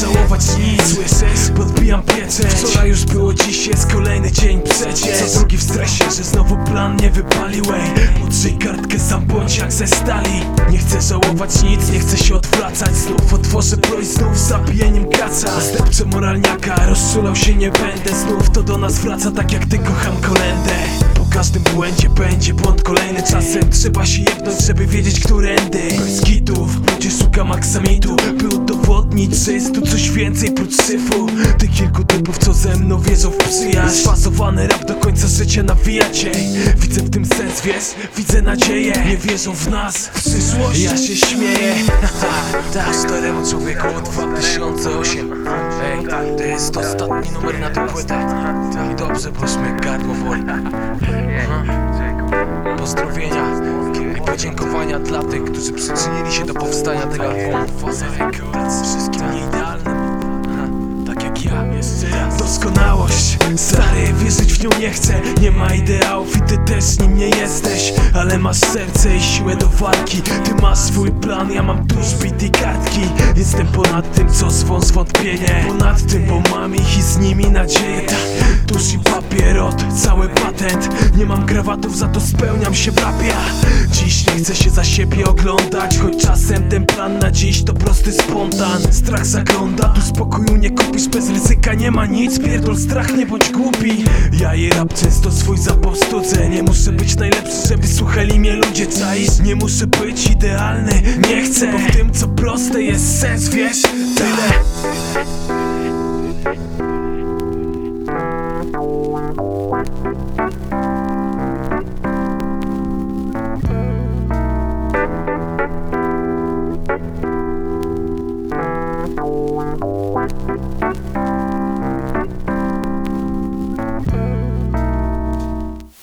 żałować nic Słyszę, podbijam pieczęć Wczoraj już było, dziś jest kolejny dzień przecież Co drugi w stresie, że znowu plan nie wypalił ej. Utrzyj kartkę sam bądź jak ze stali. Nie chcę żałować nic, nie chcę się odwracać. Znów otworzę pro i znów zabijeniem kaca. Zdepczę moralniaka, rozczulał się nie będę. Znów to do nas wraca tak jak ty kocham kolendę Po każdym błędzie będzie błąd kolejny Czasem. Trzeba się jebnąć, żeby wiedzieć którędy. Bez kitów, ludzie szukam aksamitu By udowodnić, że jest tu coś więcej prócz syfu. Tych kilku typów, co ze mną wierzą w przyjaźń. Sfasowany rap do końca życia nawijacie Widzę w tym sens, wiesz, widzę nadzieję. Nie wierzą w nas, w przyszłość. Ja się śmieję. Tak, staremu człowieku od 2008 Ej, to jest ostatni numer na tę płytę Mnie gardło boli Pozdrowienia i podziękowania dla tych, którzy przyczynili się do powstania tego Faza Wszystkim nieidealnym tak jak ja, Doskonałość, stary, wierzyć w nią nie chcę. Nie ma ideałów i ty też nim nie jesteś Ale masz serce i siłę do walki. Ty masz swój plan, ja mam tuż bit i kartki. Jestem ponad tym, co swą zwątpienie. Ponad tym, bo mam ich i z nimi nadzieję. Tuż i papierot, cały patent Nie mam krawatów, za to spełniam się w rapie. Dziś nie chcę się za siebie oglądać Choć czasem ten plan na dziś to prosty spontan. Strach zagląda, tu spokoju nie kupisz Bez ryzyka nie ma nic, pierdol strach nie bądź głupi. Ja i rap często swój zapał studzę Nie muszę być najlepszy, żeby słuchali mnie ludzie Czaisz? Nie muszę być idealny, nie chcę Bo w tym co proste jest sens, wiesz? Tyle. Thank